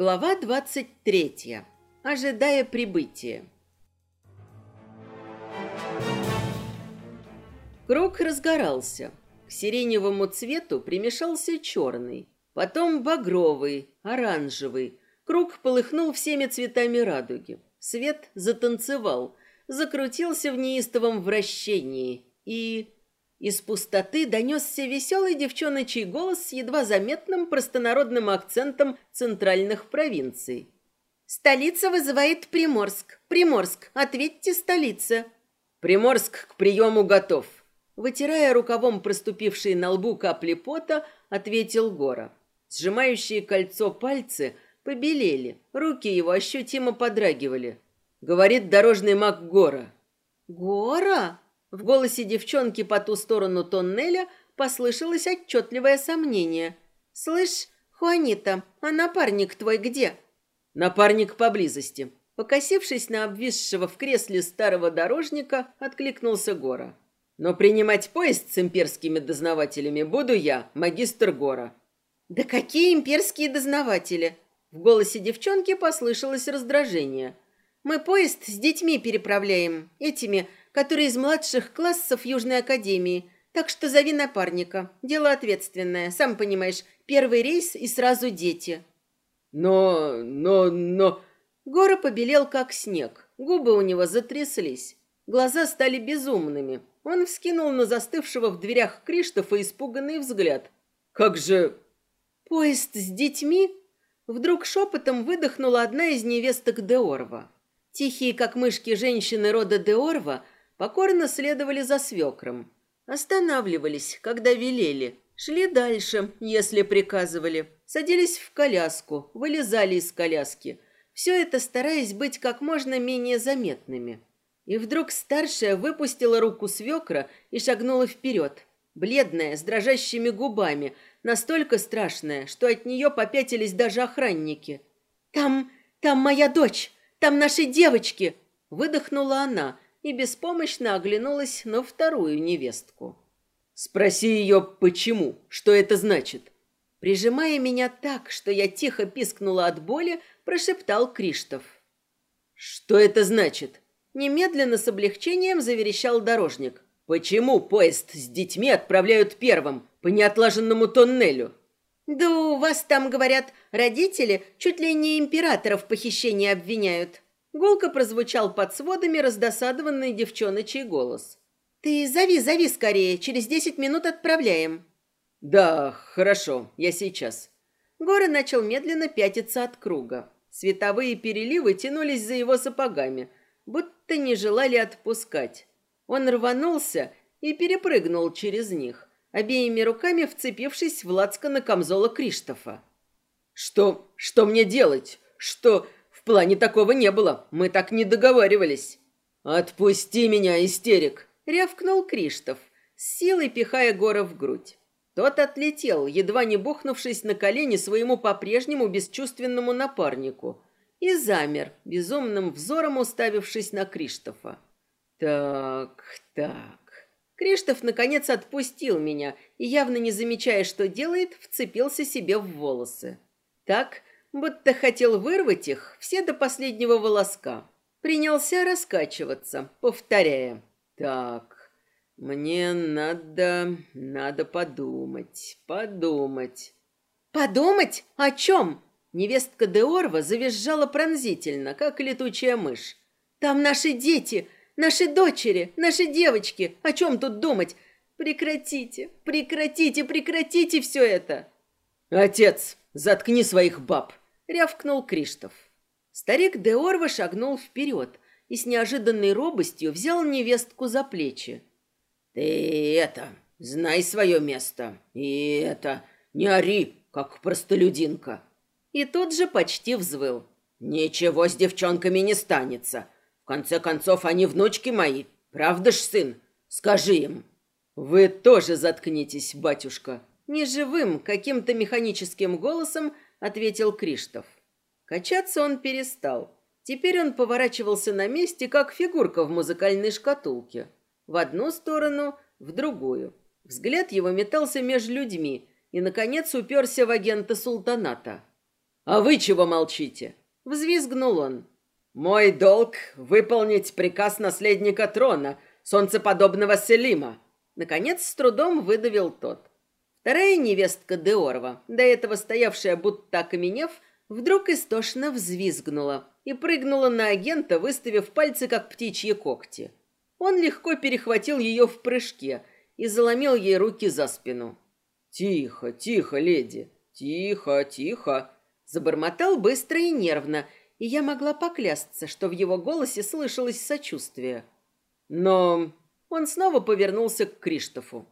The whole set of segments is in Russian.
Глава 23. Ожидая прибытия. Круг разгорался. К сиреневому цвету примешался черный, потом багровый, оранжевый. Круг полыхнул всеми цветами радуги. Свет затанцевал, закрутился в неистовом вращении и... Из пустоты донесся веселый девчоночий голос с едва заметным простонародным акцентом центральных провинций. «Столица вызывает Приморск. Приморск, ответьте, столица!» «Приморск к приему готов!» Вытирая рукавом проступившие на лбу капли пота, ответил Гора. Сжимающие кольцо пальцы побелели, руки его ощутимо подрагивали. Говорит дорожный маг Гора. «Гора?» В голосе девчонки по ту сторону тоннеля послышалось отчетливое сомнение. «Слышь, Хуанита, а напарник твой где?» «Напарник поблизости». Покосившись на обвисшего в кресле старого дорожника, откликнулся Гора. «Но принимать поезд с имперскими дознавателями буду я, магистр Гора». «Да какие имперские дознаватели?» В голосе девчонки послышалось раздражение. «Мы поезд с детьми переправляем, этими который из младших классов Южной Академии. Так что зови напарника. Дело ответственное, сам понимаешь. Первый рейс и сразу дети». «Но... но... но...» Гора побелел, как снег. Губы у него затряслись. Глаза стали безумными. Он вскинул на застывшего в дверях Криштофа испуганный взгляд. «Как же...» «Поезд с детьми?» Вдруг шепотом выдохнула одна из невесток Деорва. Тихие, как мышки, женщины рода Деорва покорно следовали за свекром. Останавливались, когда велели, шли дальше, если приказывали, садились в коляску, вылезали из коляски. Все это стараясь быть как можно менее заметными. И вдруг старшая выпустила руку свекра и шагнула вперед. Бледная, с дрожащими губами, настолько страшная, что от нее попятились даже охранники. «Там, там моя дочь! Там наши девочки!» Выдохнула она, и беспомощно оглянулась на вторую невестку. «Спроси ее, почему? Что это значит?» Прижимая меня так, что я тихо пискнула от боли, прошептал Криштоф. «Что это значит?» Немедленно с облегчением заверещал дорожник. «Почему поезд с детьми отправляют первым по неотлаженному тоннелю?» «Да у вас там, говорят, родители чуть ли не императора в похищении обвиняют», Гулко прозвучал под сводами раздосадованный девчоночий голос. «Ты зови, зови скорее, через десять минут отправляем». «Да, хорошо, я сейчас». Гора начал медленно пятиться от круга. Световые переливы тянулись за его сапогами, будто не желали отпускать. Он рванулся и перепрыгнул через них, обеими руками вцепившись в лацканы камзола Криштофа. «Что... что мне делать? Что...» Плане такого не было. Мы так не договаривались. Отпусти меня, истерик, рявкнул Криштоф, с силой пихая Гора в грудь. Тот отлетел, едва не бухнувшись на колени своему по-прежнему бесчувственному напарнику, и замер, безумным взором уставившись на Криштофа. Так, так. Криштоф наконец отпустил меня и явно не замечая, что делает, вцепился себе в волосы. Так будто хотел вырвать их все до последнего волоска. Принялся раскачиваться, повторяя. «Так, мне надо... надо подумать, подумать». «Подумать? О чем?» Невестка Деорва завизжала пронзительно, как летучая мышь. «Там наши дети, наши дочери, наши девочки. О чем тут думать? Прекратите, прекратите, прекратите все это!» «Отец, заткни своих баб!» Рявкнул Криштоф. Старик Деорва шагнул вперед и с неожиданной робостью взял невестку за плечи. «Ты это, знай свое место, и это, не ори, как простолюдинка». И тут же почти взвыл. «Ничего с девчонками не станется. В конце концов, они внучки мои. Правда ж, сын? Скажи им». «Вы тоже заткнитесь, батюшка». Неживым, каким-то механическим голосом ответил Криштоф. Качаться он перестал. Теперь он поворачивался на месте, как фигурка в музыкальной шкатулке. В одну сторону, в другую. Взгляд его метался между людьми и, наконец, уперся в агента султаната. А вы чего молчите? Взвизгнул он. Мой долг — выполнить приказ наследника трона, солнцеподобного Селима. Наконец, с трудом выдавил тот. Вторая невестка Деорова, до этого стоявшая будто окаменев, вдруг истошно взвизгнула и прыгнула на агента, выставив пальцы, как птичьи когти. Он легко перехватил ее в прыжке и заломил ей руки за спину. «Тихо, тихо, леди, тихо, тихо!» Забормотал быстро и нервно, и я могла поклясться, что в его голосе слышалось сочувствие. Но он снова повернулся к Криштофу.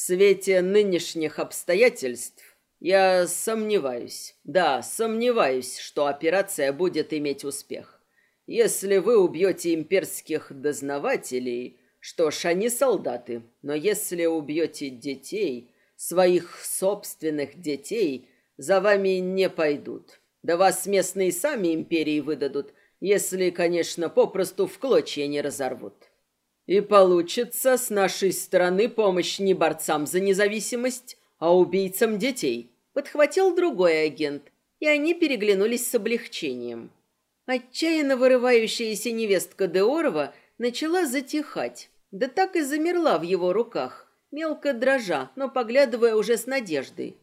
В свете нынешних обстоятельств я сомневаюсь, да, сомневаюсь, что операция будет иметь успех. Если вы убьете имперских дознавателей, что ж, они солдаты, но если убьете детей, своих собственных детей, за вами не пойдут. Да вас местные сами империи выдадут, если, конечно, попросту в клочья не разорвут. И получится с нашей стороны помощь не борцам за независимость, а убийцам детей. Подхватил другой агент, и они переглянулись с облегчением. Отчаянно вырывающаяся невестка Деорова начала затихать, да так и замерла в его руках, мелко дрожа, но поглядывая уже с надеждой.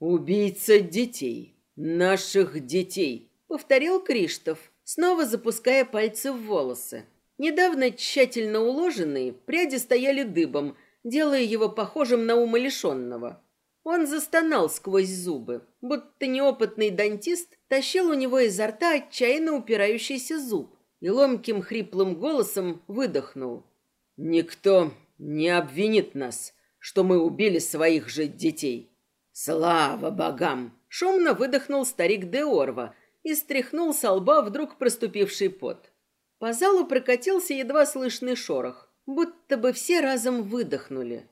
«Убийца детей, наших детей», — повторил Криштоф, снова запуская пальцы в волосы. Недавно тщательно уложенные, пряди стояли дыбом, делая его похожим на умалишенного. Он застонал сквозь зубы, будто неопытный дантист тащил у него изо рта отчаянно упирающийся зуб и ломким хриплым голосом выдохнул. «Никто не обвинит нас, что мы убили своих же детей». «Слава богам!» — шумно выдохнул старик Деорва и стряхнул со лба вдруг проступивший пот. По залу прокатился едва слышный шорох, будто бы все разом выдохнули.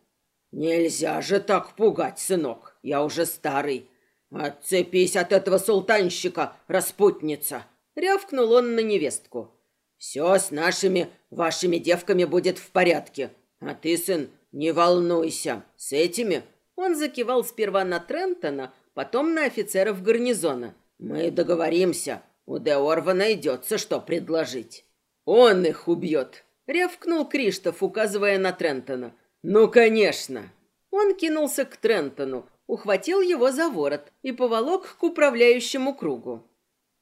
«Нельзя же так пугать, сынок, я уже старый. Отцепись от этого султанщика, распутница!» Рявкнул он на невестку. «Все с нашими, вашими девками будет в порядке. А ты, сын, не волнуйся. С этими...» Он закивал сперва на Трентона, потом на офицеров гарнизона. «Мы договоримся. У Деорва найдется, что предложить». «Он их убьет!» — рявкнул Криштоф, указывая на Трентона. «Ну, конечно!» Он кинулся к Трентону, ухватил его за ворот и поволок к управляющему кругу.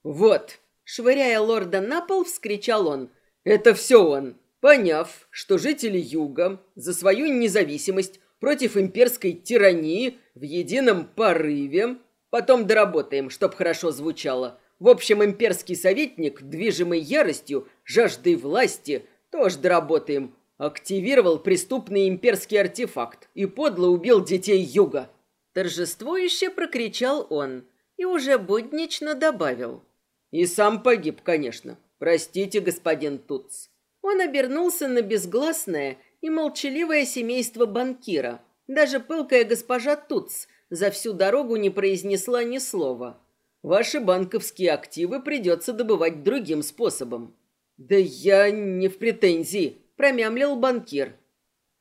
«Вот!» — швыряя лорда на пол, вскричал он. «Это все он!» Поняв, что жители Юга за свою независимость против имперской тирании в едином порыве... Потом доработаем, чтоб хорошо звучало. В общем, имперский советник, движимый яростью, жаждой власти, тоже доработаем, активировал преступный имперский артефакт и подло убил детей Юга. Торжествующе прокричал он и уже буднично добавил. И сам погиб, конечно. Простите, господин Туц. Он обернулся на безгласное и молчаливое семейство банкира. Даже пылкая госпожа Туц за всю дорогу не произнесла ни слова. Ваши банковские активы придется добывать другим способом. Да я не в претензии, промямлил банкир.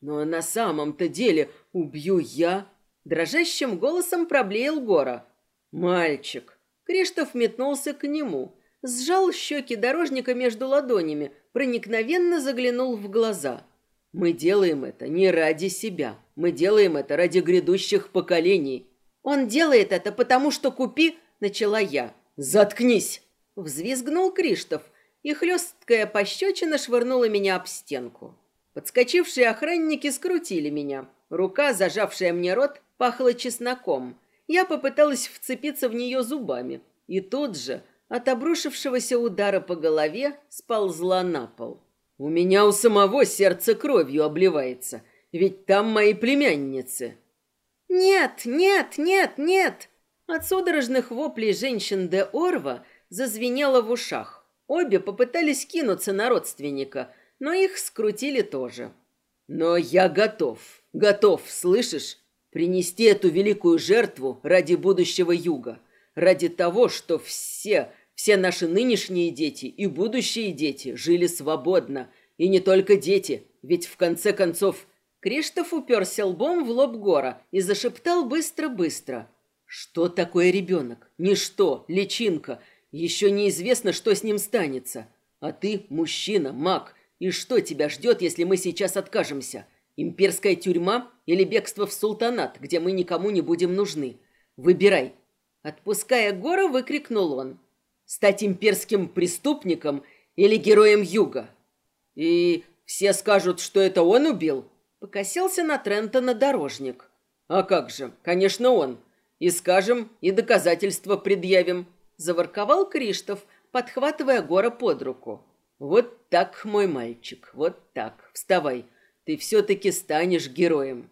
Но на самом-то деле убью я, дрожащим голосом проблеял Гора. Мальчик. Криштоф метнулся к нему, сжал щеки дорожника между ладонями, проникновенно заглянул в глаза. Мы делаем это не ради себя, мы делаем это ради грядущих поколений. Он делает это потому, что купи, начала я. Заткнись, взвизгнул Криштоф, и хлесткая пощечина швырнула меня об стенку. Подскочившие охранники скрутили меня. Рука, зажавшая мне рот, пахла чесноком. Я попыталась вцепиться в нее зубами. И тут же, от обрушившегося удара по голове, сползла на пол. У меня у самого сердце кровью обливается, ведь там мои племянницы. «Нет, нет, нет, нет!» От судорожных воплей женщин де Орва зазвенело в ушах. Обе попытались кинуться на родственника, но их скрутили тоже. Но я готов, готов, слышишь, принести эту великую жертву ради будущего юга, ради того, что все, все наши нынешние дети и будущие дети жили свободно, и не только дети, ведь в конце концов Криштоф уперся лбом в лоб Гора и зашептал быстро-быстро. Что такое ребенок? Ничто, личинка. Еще неизвестно, что с ним станется. А ты мужчина, маг. И что тебя ждет, если мы сейчас откажемся? Имперская тюрьма или бегство в султанат, где мы никому не будем нужны? Выбирай. Отпуская Гора, выкрикнул он. Стать имперским преступником или героем юга? И все скажут, что это он убил? Покосился на Трентона дорожник. А как же, конечно, он. И скажем, и доказательства предъявим. Заворковал Криштов, подхватывая Гора под руку. Вот так, мой мальчик, вот так. Вставай, ты все-таки станешь героем.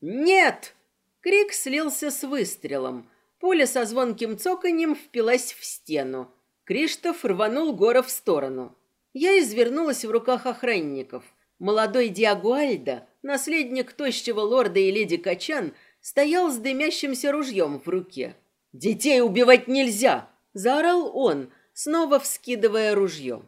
Нет! Крик слился с выстрелом. Пуля со звонким цоканьем впилась в стену. Криштоф рванул Гора в сторону. Я извернулась в руках охранников. Молодой Диагуальда, наследник тощего лорда и леди Качан, стоял с дымящимся ружьем в руке. «Детей убивать нельзя!» – заорал он, снова вскидывая ружье.